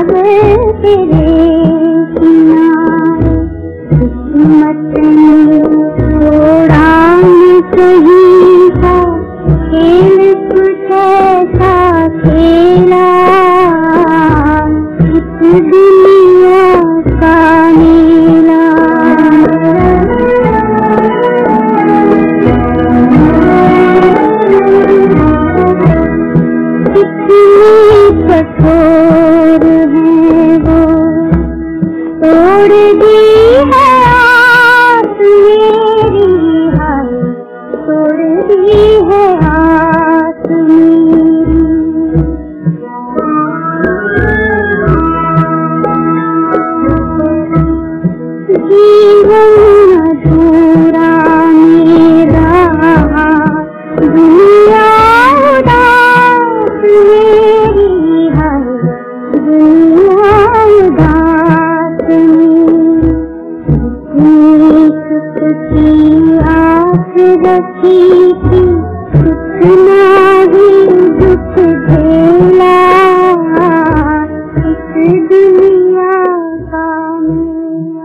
सागर तेरे किनारे किस्मत में छोड़ है आस मेरी हाँ छोड़ है आस मेरी। सकी थी सुखना ही दुख झेला इस दुनिया का मेरा